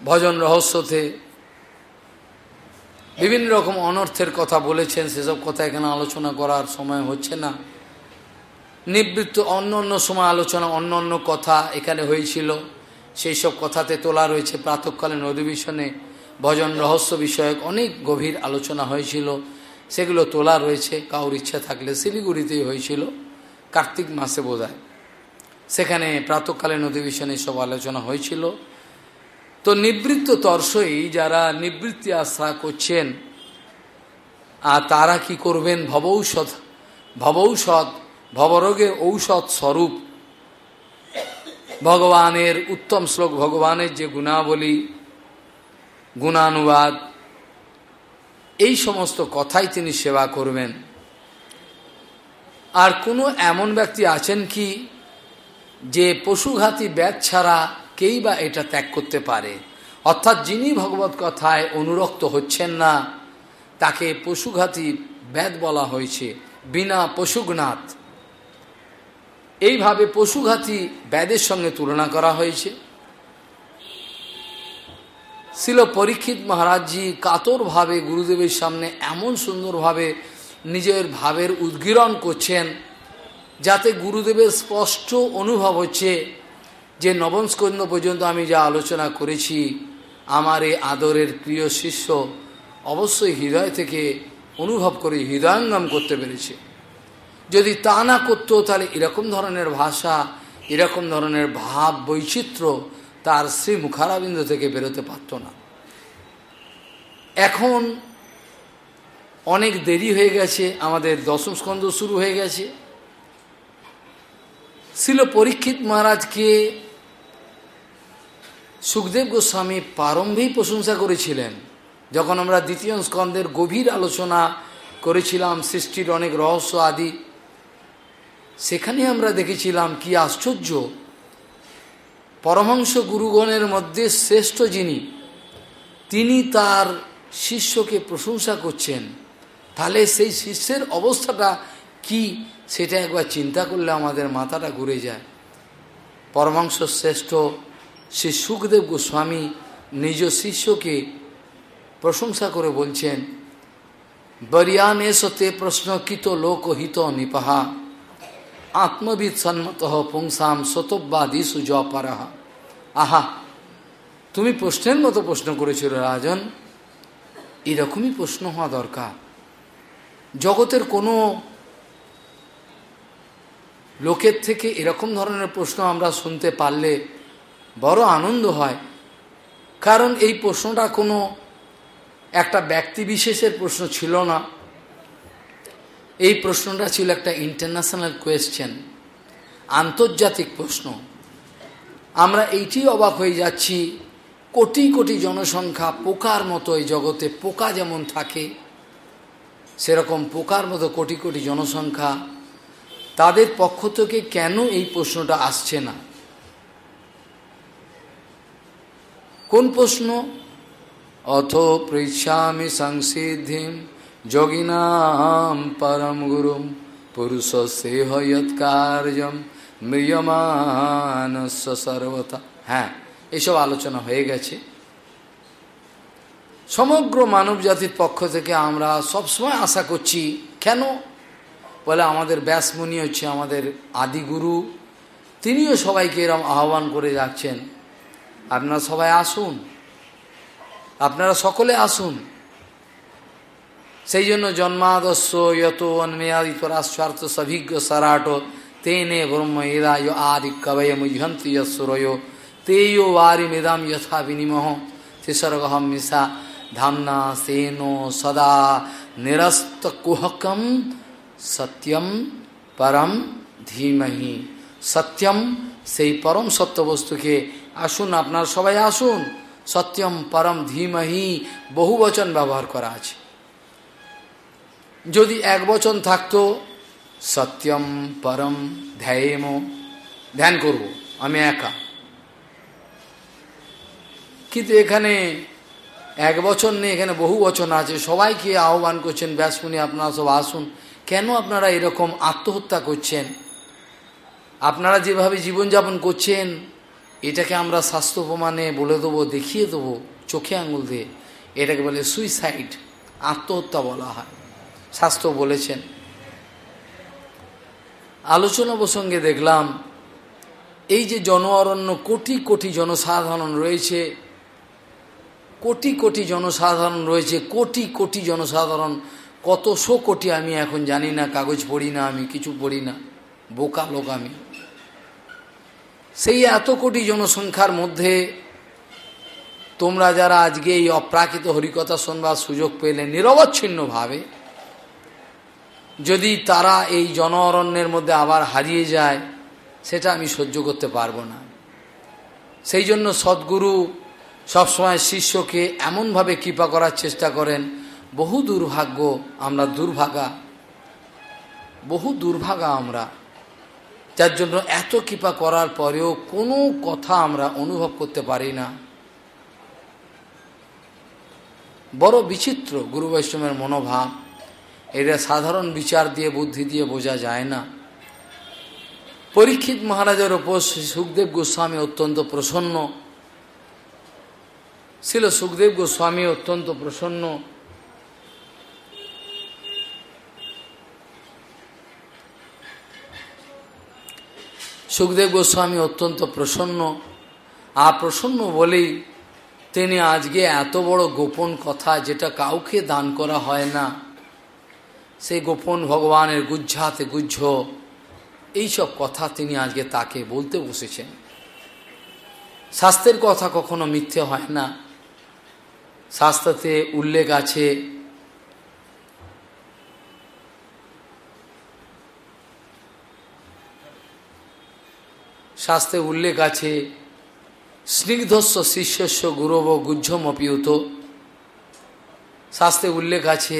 ভজন রহস্যতে বিভিন্ন রকম অনর্থের কথা বলেছেন, সেসব কথা এখানে আলোচনা করার সময় হচ্ছে না। নিবৃত্ত অন্য অন্য সময় আলোচনা, অন্য অন্য কথা এখানে হয়েছিল। সেই সব কথাতে তোলা রয়েছে প্রাতকালীন অধিবেশনে ভজন রহস্য বিষয়ক অনেক গভীর আলোচনা হয়েছিল। সেগুলো তোলা রয়েছে, কাউর ইচ্ছা থাকলে শিলিগুড়িতেই হয়েছিল, কার্তিক মাসে বোধ সেখানে প্রাতকালীন অধিবেশনে সব আলোচনা হয়েছিল। তো নিবৃত্ত তর্সই যারা নিবৃত্তি আশা করছেন আর তারা কি করবেন? ভবৌষধ ভবৌষধ ভবরোগের ঔষধ স্বরূপ। ভগবানের উত্তম শ্লোক, ভগবানের যে গুণাবলী, গুণানুবাদ, এই সমস্ত কথাই তিনি সেবা করবেন। আর কোনো এমন ব্যক্তি আছেন কি, যে পশুঘাতী ব্যাগ ছাড়া কেই বা এটা ত্যাগ করতে পারে? অর্থাৎ যিনি ভগবত কথায় অনুরক্ত হচ্ছেন না, তাকে পশুঘাতী ব্যাদ বলা হয়েছে, বিনা পশুঘনাথ এইভাবে পশুঘাতী ব্যাদের সঙ্গে তুলনা করা হয়েছে। ছিল পরীক্ষিত মহারাজজি কাতরভাবে গুরুদেবের সামনে এমন সুন্দরভাবে নিজের ভাবের উদ্গীরণ করছেন, যাতে গুরুদেবের স্পষ্ট অনুভব হচ্ছে যে নবম স্কন্দ পর্যন্ত আমি যা আলোচনা করেছি, আমার এই আদরের প্রিয় শিষ্য অবশ্যই হৃদয় থেকে অনুভব করে হৃদয়ঙ্গম করতে পেরেছে। যদি তা না করতো, তাহলে এরকম ধরনের ভাষা, এরকম ধরনের ভাব বৈচিত্র্য তার শ্রী মুখারাবিন্দ থেকে বেরোতে পারত না। এখন অনেক দেরি হয়ে গেছে, আমাদের দশম স্কন্ধ শুরু হয়ে গেছে। ছিল পরীক্ষিত মহারাজকে সুখদেব গোস্বামী প্রারম্ভেই প্রশংসা করেছিলেন। যখন আমরা দ্বিতীয় স্কন্ধের গভীর আলোচনা করেছিলাম, সৃষ্টির অনেক রহস্য আদি সেখানে আমরা দেখেছিলাম কি আশ্চর্য। পরমহংস গুরুগণের মধ্যে শ্রেষ্ঠ যিনি, তিনি তার শিষ্যকে প্রশংসা করছেন। তাহলে সেই শিষ্যের অবস্থাটা কি, সেটা একবার চিন্তা করলে আমাদের মাথাটা ঘুরে যায়। পরমাংশ শ্রেষ্ঠ শ্রী সুখদেব গোস্বামী নিজ শিষ্যকে প্রশংসা করে বলছেন, বরিয়ানে সতে প্রশ্ন কিত লোকহিত নিপাহা। আত্মবিদ সন্মত পুংসাম শতব্বাদী সুজপারাহা আহা, তুমি প্রশ্নের মতো প্রশ্ন করেছিল রাজন। এরকমই প্রশ্ন হওয়া দরকার। জগতের কোনো লোকের থেকে এরকম ধরনের প্রশ্ন আমরা শুনতে পারলে বড় আনন্দ হয়। কারণ এই প্রশ্নটা কোনো একটা ব্যক্তি বিশেষের প্রশ্ন ছিল না। এই প্রশ্নটা ছিল একটা ইন্টারন্যাশনাল কোয়েশ্চেন আন্তর্জাতিক প্রশ্ন। আমরা এইটি অবাক হয়ে যাচ্ছি, কোটি কোটি জনসংখ্যা পোকার মতো এই জগতে, পোকা যেমন থাকে, সেরকম পোকার মতো কোটি কোটি জনসংখ্যা, তাদের পক্ষ থেকে কেন এই প্রশ্নটা আসছে না? কোন প্রশ্ন? অথ পৃচ্ছামি সংসিদ্ধিম যোগিনাম পরম গুরুম পুরুষ সেহ কার্যম মৃয়মানস্য সর্বতা হ্যাঁ এসব আলোচনা হয়ে গেছে। সমগ্র মানব জাতির পক্ষ থেকে আমরা সবসময় আশা করছি, কেন? বলে আমাদের ব্যাসমণি হচ্ছে আমাদের আদিগুরু তিনিও সবাইকে এরম আহ্বান করে যাচ্ছেন। আপনারা সবাই আসুন। আপনারা সকলে আসুন। সেই জন্য জন্মাদস্য যত অন্মেয়াদিত রাষ্ট্রার্থ সভিজ্ঞ সরাট, তেনে ব্রহ্ম এদায় আদি কবয় যশ্বরয় তেয় বারি মেদাম যথা বিনিমহ। তিসর্গহম মিশা ধামনা সেনো সদা নিরস্ত কুহকম সত্যম পরম ধীমহি। সত্যম সেই পরম সত্য বস্তুকে আসুন, আপনার সবাই আসুন। সত্যম পরম ধীমহি বহু বচন ব্যবহার করা আছে। যদি এক বচন থাকতো, সত্যম পরম ধ্যায়েম, ধ্যান করব, আমি একা। কিন্তু এখানে এক বছর নেই, এখানে বহু বচন আছে। সবাইকে আহ্বান করছেন ব্যাসমুনি আপনারা সব আসুন। কেন আপনারা এরকম আত্মহত্যা করছেন? আপনারা যেভাবে জীবনযাপন করছেন, এটাকে আমরা স্বাস্থ্য প্রমাণে বলে দেবো, দেখিয়ে দেবো, চোখে আঙুল দিয়ে। এটাকে বলে সুইসাইড আত্মহত্যা বলা হয়। শাস্ত্র বলেছেন। আলোচনা প্রসঙ্গে দেখলাম, এই যে জন অরণ্য কোটি কোটি জনসাধারণ রয়েছে, কোটি কোটি জনসাধারণ রয়েছে, কোটি কোটি জনসাধারণ, কত শো কোটি আমি এখন জানি না, কাগজ পড়ি না আমি, কিছু পড়ি না, বোকা লোক আমি। সেই এত কোটি জনসংখ্যার মধ্যে তোমরা যারা আজকে এই অপ্রাকৃত হরিকথা শোনবার সুযোগ পেলে, নিরবচ্ছিন্নভাবে যদি তারা এই জন অরণ্যের মধ্যে আবার হারিয়ে যায়, সেটা আমি সহ্য করতে পারব না। সেই জন্য সদ্গুরু সবসময় শিষ্যকে এমনভাবে কৃপা করার চেষ্টা করেন, বহু দুর্ভাগ্য আমরা দুর্ভাগা, বহু দুর্ভাগা আমরা। যার জন্য এত কৃপা করার পরেও কোনো কথা আমরা অনুভব করতে পারি না। বড় বিচিত্র গুরু বৈষ্ণবের মনোভাব। এটা সাধারণ বিচার দিয়ে, বুদ্ধি দিয়ে বোঝা যায় না। পরীক্ষিত মহারাজের ওপর শ্রী সুখদেব গোস্বামী অত্যন্ত প্রসন্ন। ছিল সুখদেব গোস্বামী অত্যন্ত প্রসন্ন। সুখদেব গোস্বামী অত্যন্ত প্রসন্ন। আর প্রসন্ন বলেই তিনি আজকে এত বড় গোপন কথা যেটা কাউকে দান করা হয় না। সেই গোপন ভগবানের গুজ্জাতে গুজ্জ। এইসব কথা তিনি আজকে তাকে বলতে বসেছেন। শাস্ত্রের কথা কখনো মিথ্যে হয় না। শাস্ত্রতে উল্লেখ আছে, শাস্ত্রে উল্লেখ আছে স্নিগ্ধস্ব শিষ্যস্য গুরব গুজ্জমপিউত শাস্ত্রে উল্লেখ আছে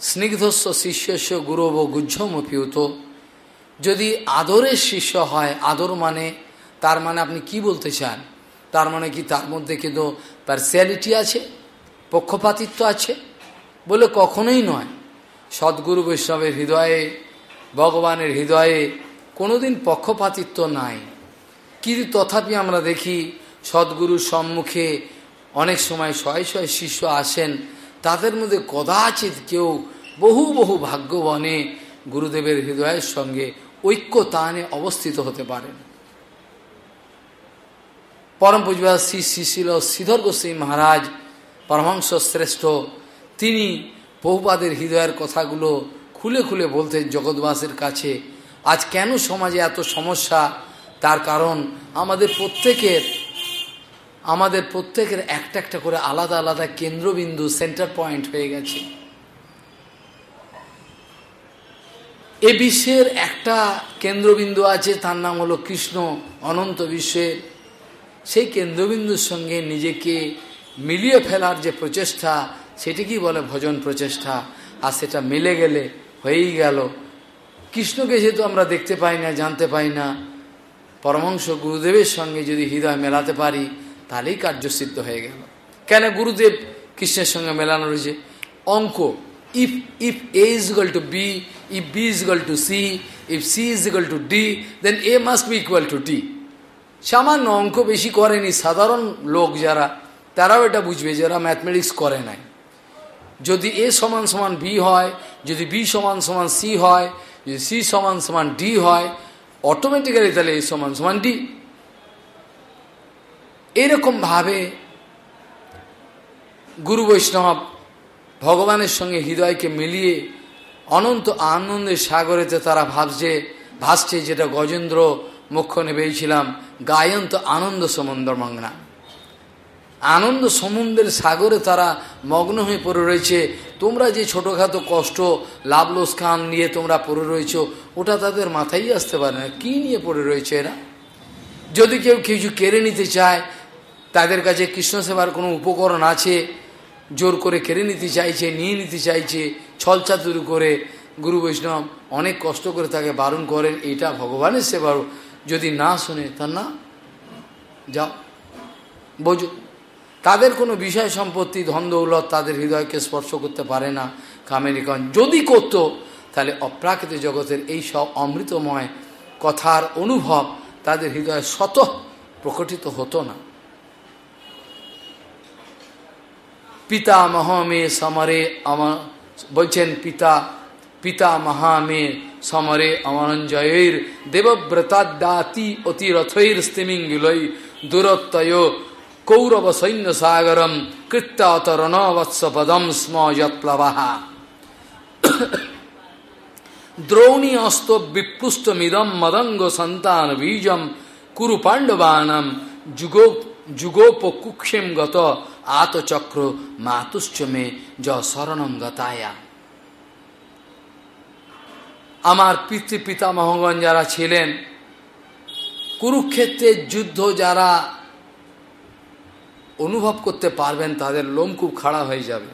স্নিগ্ধস্ব শিষ্যস্য গুরব গুজ্জমপিউত যদি আদরের শিষ্য হয়, আদর মানে তার মানে আপনি কি বলতে চান? তার মানে কি তার মধ্যে কিন্তু পার্সিয়ালিটি আছে, পক্ষপাতিত্ব আছে? বলে কখনোই নয়। সদ্গুরু বৈষ্ণবের হৃদয়ে, ভগবানের হৃদয়ে কোনোদিন পক্ষপাতিত্ব নাই। কিন্তু তথাপি আমরা দেখি, সদ্গুরুর সম্মুখে অনেক সময় শয়ে শয়ে শিষ্য আসেন তাদের মধ্যে কদাচিৎ কেউ বহু বহু ভাগ্যবনে গুরুদেবের হৃদয়ের সঙ্গে ঐক্য তানে অবস্থিত হতে পারেন। পরম পুজবা শ্রী শ্রীশিল শ্রীধর গোস্বী মহারাজ, পরমহংস শ্রেষ্ঠ, তিনি বহুপাদের হৃদয়ের কথাগুলো খুলে খুলে বলতেন জগৎবাসের কাছে, আজ কেন সমাজে এত সমস্যা? তার কারণ আমাদের প্রত্যেকের আমাদের প্রত্যেকের একটা একটা করে আলাদা আলাদা কেন্দ্রবিন্দু সেন্টার পয়েন্ট হয়ে গেছে। এ বিশ্বের একটা কেন্দ্রবিন্দু আছে, তার নাম হলো কৃষ্ণ অনন্ত বিশ্বের সেই কেন্দ্রবিন্দুর সঙ্গে নিজেকে মিলিয়ে ফেলার যে প্রচেষ্টা, সেটি কি বলে ভজন প্রচেষ্টা? আর সেটা মিলে গেলে হয়েই গেল। কৃষ্ণকে যেহেতু আমরা দেখতে পাই না, জানতে পাই না পরমাংশ গুরুদেবের সঙ্গে যদি হৃদয় মেলাতে পারি তাহলেই কার্যসিদ্ধ হয়ে গেল। কেন গুরুদেব কৃষ্ণের সঙ্গে মেলানো রয়েছে? অঙ্ক if if A is equal to B if B is equal to C if C is equal to D then A must be equal to D সামান্য অঙ্ক বেশি করেনি সাধারণ লোক যারা, তারাও এটা বুঝবে যারা ম্যাথমেটিক্স করে নাই। যদি এ সমান সমান বি হয়, যদি বি সমান সমান সি হয়, যদি সি সমান সমান ডি হয় অটোমেটিক্যালি তাহলে এ সমান সমান ডি এরকমভাবে গুরু বৈষ্ণব ভগবানের সঙ্গে হৃদয়কে মিলিয়ে অনন্ত আনন্দের সাগরেতে তারা ভাবছে ভাসছে যেটা গজেন্দ্র মুখ্য নেবেছিলাম গায়ন্ত আনন্দ সমুদ্র মগ্না আনন্দ সমুদ্রের সাগরে তারা মগ্ন হয়ে পড়ে রয়েছে। তোমরা যে ছোটোখাটো কষ্ট লাভ লোসখান নিয়ে তোমরা পড়ে রয়েছ, ওটা তাদের মাথায় আসতে পারে না। কী নিয়ে পড়ে রয়েছে এরা? যদি কেউ কিছু কেড়ে নিতে চায় তাদের কাছে কৃষ্ণ সেবার কোনো উপকরণ আছে? জোর করে কেড়ে নিতে চাইছে, নিয়ে নিতে চাইছে ছলচাতুরি করে গুরু বৈষ্ণব অনেক কষ্ট করে তাকে বারণ করেন, এটা ভগবানের সেবার। যদি না শোনে, তা না। যাও। বোঝো। তাদের কোনো বিষয় সম্পত্তি, ধন দৌলত তাদের হৃদয়কে স্পর্শ করতে পারে না। কামেরিকন যদি করত, তাহলে অপ্রাকৃত জগতের এই সব অমৃতময় কথার অনুভব তাদের হৃদয়ে শত প্রকটিত হতো না। পিতা মহামে সমরে আমার, বলছেন পিতা পিতা মহামে সমরে অমরঞ্জয়ের দেবব্রতাদাতি অতিরথৈর স্তিমিং বিলয় দূরত্বয় কৌরব সৈন্য সাগরম কৃত্যাতরণবৎস পদম স্ম যৎপ্লবাহা দ্রৌণী অস্ত বিপুষ্টমিদম মদঙ্গ সন্তান বীজম কুরু পাণ্ডবানাম যুগো গত আতচক্র মাতুশ্চ মে য শরণম গতায়া। আমার পিতৃ পিতামহগণ যারা ছিলেন কুরুক্ষেত্রের যুদ্ধ যারা অনুভব করতে পারবেন, তাদের লোম খুব খাড়া হয়ে যাবে।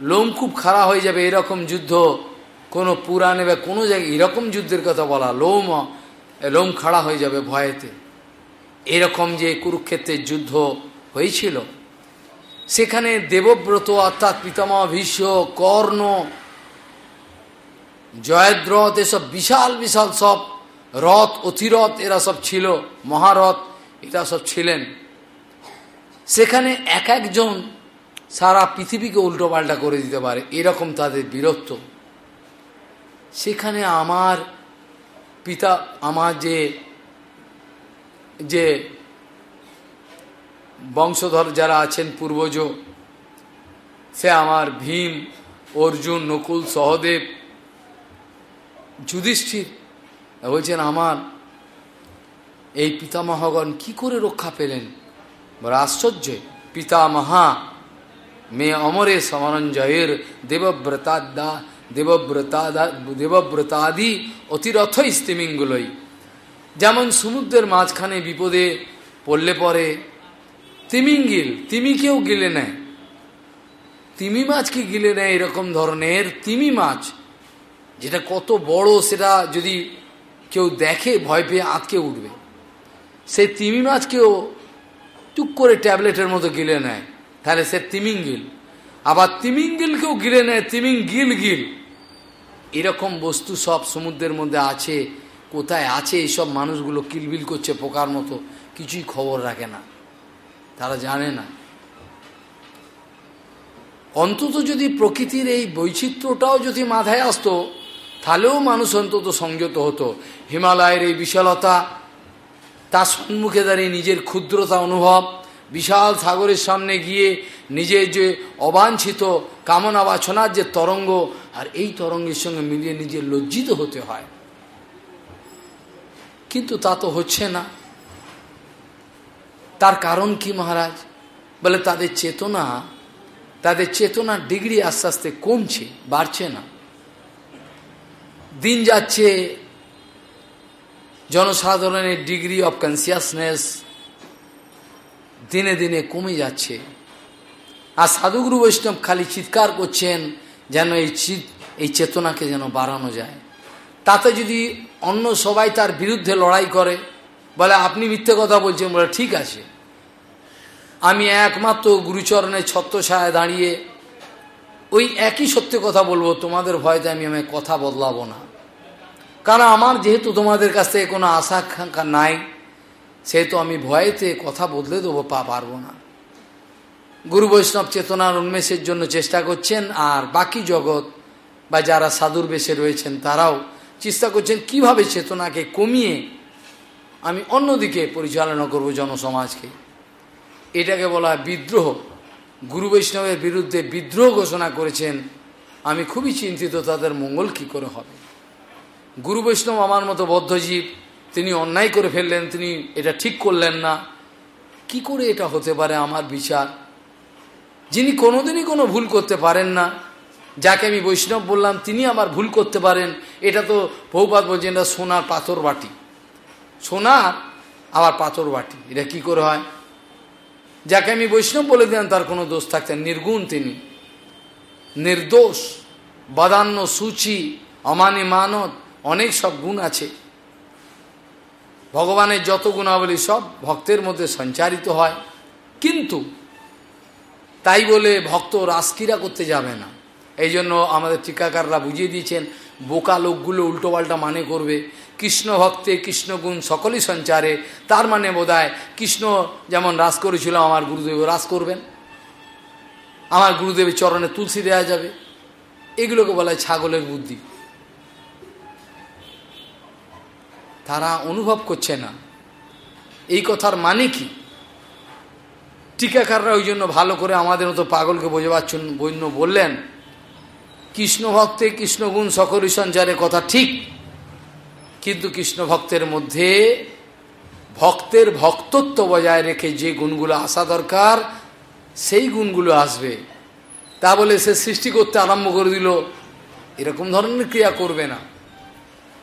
লোম খুব খাড়া হয়ে যাবে এরকম যুদ্ধ, কোনো পুরাণে বা কোনো জায়গায় এরকম যুদ্ধের কথা বলা, লোম লোম খাড়া হয়ে যাবে ভয়েতে। এরকম যে কুরুক্ষেত্রের যুদ্ধ হয়েছিল। সেখানে দেবব্রত অর্থাৎ পিতামহ ভীষ্ম কর্ণ, জয়দ্রথ এসব বিশাল বিশাল সব, রথ, অতিরথ এরা সব ছিল, মহারথ এরা সব ছিলেন। সেখানে এক একজন সারা পৃথিবীকে উল্টোপাল্টা করে দিতে পারে, এরকম তাদের বীরত্ব। সেখানে আমার পিতা, আমার যে যে বংশধর যারা আছেন পূর্বজ, সে আমার ভীম, অর্জুন, নকুল, সহদেব, যুধিষ্ঠির, বলছেন, আমার এই পিতামহগণ কি করে রক্ষা পেলেন? বড় আশ্চর্য, পিতামহা, মে অমরে সমরঞ্জয়ের দেবব্রতাদা দেবব্রতাদা, দেবব্রতাদি অতিরথ ইস্তিমিংগুলোই যেমন সমুদ্রের মাঝখানে বিপদে পড়লে পরে তিমিঙ্গিল তিমিকেও গিলে নেয়। তিমি মাছকে গিলে নেয় এরকম ধরনের তিমি মাছ? যেটা কত বড়, সেটা যদি কেউ দেখে, ভয় পেয়ে আঁতকে উঠবে। সেই তিমি মাছকেও টুক করে ট্যাবলেটের মতো গিলে নেয়। তাহলে সে তিমিঙ্গিল আবার তিমিঙ্গিলকেও গিলে নেয়, তিমিং গিল গিল। এরকম বস্তু সব সমুদ্রের মধ্যে আছে, কোথায় আছে এইসব মানুষগুলো কিলবিল করছে পোকার মতো, কিছুই খবর রাখে না। তারা জানে না। অন্তত যদি প্রকৃতির এই বৈচিত্র্যটাও যদি মাথায় আসতো, তাহলেও মানুষ অন্তত সংযত হতো। হিমালয়ের এই বিশালতা, তার সম্মুখে দাঁড়িয়ে নিজের ক্ষুদ্রতা অনুভব, বিশাল সাগরের সামনে গিয়ে নিজের যে অবাঞ্ছিত কামনা বাছনার যে তরঙ্গ, আর এই তরঙ্গের সঙ্গে মিলিয়ে নিজের লজ্জিত হতে হয়। কিন্তু তা তো হচ্ছে না। তার কারণ কি মহারাজ? বলে, তাদের চেতনা, তাদের চেতনার ডিগ্রি আস্তে আস্তে কমছে, বাড়ছে না। দিন যাচ্ছে, জনসাধারণের ডিগ্রি অফ কনসিয়াসনেস দিনে দিনে কমে যাচ্ছে। আর সাধুগুরু বৈষ্ণব খালি চিৎকার করছেন যেন এই এই চেতনাকে যেন বাড়ানো যায়। তাতে যদি অন্য সবাই তার বিরুদ্ধে লড়াই করে বলে, আপনি মিথ্যে কথা বলছেন। বলে, ঠিক আছে। আমি একমাত্র গুরুচরণের ছত্রছায় দাঁড়িয়ে ওই একই সত্য কথা বলব, তোমাদের ভয়তে আমি আমি কথা বদলাবো না। কারণ আমার যেহেতু তোমাদের কাছ থেকে কোনো আশা আকাঙ্ক্ষা নাই, সেহেতু আমি ভয়েতে কথা বদলে দেবো, পা পারব না। গুরু বৈষ্ণব চেতনার উন্মেষের জন্য চেষ্টা করছেন, আর বাকি জগৎ বা যারা সাধুর বেশে রয়েছেন, তারাও চেষ্টা করছেন কীভাবে চেতনাকে কমিয়ে আমি অন্যদিকে পরিচালনা করব জনসমাজকে। এটাকে বলা হয় বিদ্রোহ। গুরু বৈষ্ণবের বিরুদ্ধে বিদ্রোহ ঘোষণা করেছেন। আমি খুবই চিন্তিত তাদের মঙ্গল কি করে হবে। গুরু বৈষ্ণব আমার মতো বদ্ধজীব, তিনি অন্যায় করে ফেললেন, তিনি এটা ঠিক করলেন না। কি করে এটা হতে পারে আমার বিচার? যিনি কোনোদিনই কোনো ভুল করতে পারেন না। যাকে আমি বৈষ্ণব বললাম, তিনি আমার ভুল করতে পারেন। এটা তো বহুপাত বলছেন, এটা সোনার পাথর বাটি। সোনার আবার পাথর বাটি। এটা কি করে হয়? যাকে আমি বৈষ্ণব বলে দিলাম, তার কোনো দোষ থাকতেন নির্গুণ তিনি। নির্দোষ, বদান্য সূচি, অমানি মানত, অনেক সব গুণ আছে। ভগবানের যত গুণাবলী সব ভক্তের মধ্যে সঞ্চারিত হয়। কিন্তু তাই বলে ভক্ত রাসক্রীড়া করতে যাবে না। এই জন্য আমাদের টিকাকাররা বুঝিয়ে দিয়েছেন, বোকা লোকগুলো উল্টোপাল্টা মানে করবে। কৃষ্ণ ভক্তে কৃষ্ণগুণ সকলই সঞ্চারে, তার মানে বোধ কৃষ্ণ যেমন রাস করেছিল আমার গুরুদেব রাস করবেন। আমার গুরুদেবের চরণে তুলসী দেওয়া যাবে। এগুলোকে বলা হয় ছাগলের বুদ্ধি। তারা অনুভব করছে না। এই কথার মানে কি? টিকাকাররা ওই জন্য ভালো করে আমাদের মতো পাগলকে বোঝাবার জন্য বললেন, কৃষ্ণ ভক্তে কৃষ্ণগুণ সকলই সঞ্চারের কথা ঠিক। কিন্তু কৃষ্ণ ভক্তের মধ্যে ভক্তের ভক্তত্ব বজায় রেখে যে গুণগুলো আসা দরকার, সেই গুণগুলো আসবে। তা বলে সে সৃষ্টি করতে আরম্ভ করে দিল, এরকম ধরনের ক্রিয়া করবে না।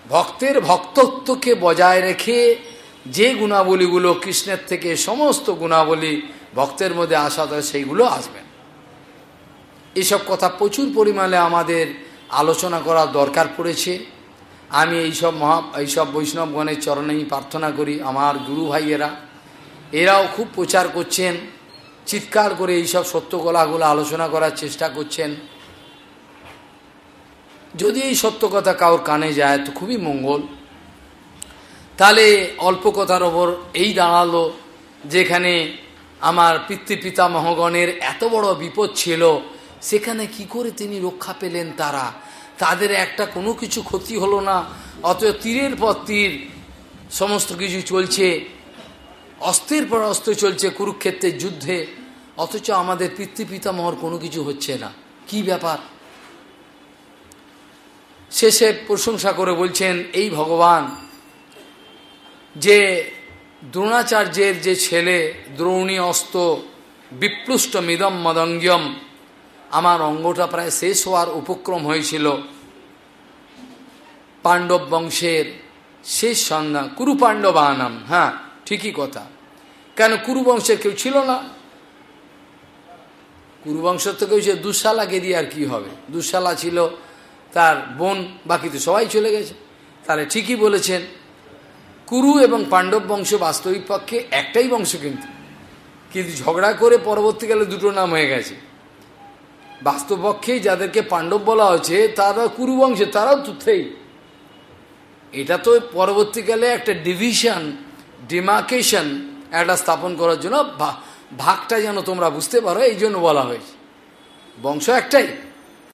ভক্তের ভক্তত্বকে বজায় রেখে যে গুণাবলীগুলো কৃষ্ণের থেকে সমস্ত গুণাবলী ভক্তের মধ্যে আসা দরকার, সেইগুলো আসবেন এসব কথা প্রচুর পরিমাণে আমাদের আলোচনা করার দরকার পড়েছে। আমি এইসব মহা, এইসব বৈষ্ণবগণের চরণেই প্রার্থনা করি, আমার গুরু ভাইয়েরা। এরাও খুব প্রচার করছেন, চিৎকার করে এইসব সত্যকলাগুলো আলোচনা করার চেষ্টা করছেন। যদি এই সত্য কথা কাউর কানে যায়, তো খুবই মঙ্গল। তাহলে অল্প কথার ওপর এই দাঁড়াল, যেখানে আমার পিতৃপিতা মহগণের এত বড় বিপদ ছিল, সেখানে কি করে তিনি রক্ষা পেলেন তারা? তাদের একটা কোনো কিছু ক্ষতি হলো না অত তীরের পর তীর সমস্ত কিছু চলছে অস্ত্রের পর অস্ত্র চলছে কুরুক্ষেত্রের যুদ্ধে, অথচ আমাদের পিতৃপিতামহর কোনো কিছু হচ্ছে না। কি ব্যাপার? শেষে প্রশংসা করে বলছেন, এই ভগবান, যে দ্রোণাচার্যের যে ছেলে, দ্রৌণী অস্ত, বিপ্লুষ্ট মিদম মদঙ্গম আমার অঙ্গটা প্রায় শেষ হওয়ার উপক্রম হয়েছিল। পাণ্ডব বংশের শেষ সন্ধ্যা কুরু পাণ্ডবানাম হ্যাঁ ঠিকই কথা। কেন কুরু বংশের কেউ ছিল না? কুরুবংশ তো কেউ সে দুঃশালাকে দিয়ে আর কি হবে? দুঃশালা ছিল তার বোন, বাকি তো সবাই চলে গেছে। তাহলে ঠিকই বলেছেন, কুরু এবং পাণ্ডব বংশ বাস্তবিক পক্ষে একটাই বংশ কিন্তু। কিন্তু ঝগড়া করে পরবর্তীকালে দুটো নাম হয়ে গেছে। বাস্তবপক্ষে যাদেরকে পাণ্ডব বলা হয়েছে, তারা কুরুবংশে, তারাও তুথেই এটা তো পরবর্তীকালে একটা ডিভিশন ডিমার্কেশন একটা স্থাপন করার জন্য ভাগটা যেন তোমরা বুঝতে পারো, এই জন্য বলা হয়েছে। বংশ একটাই।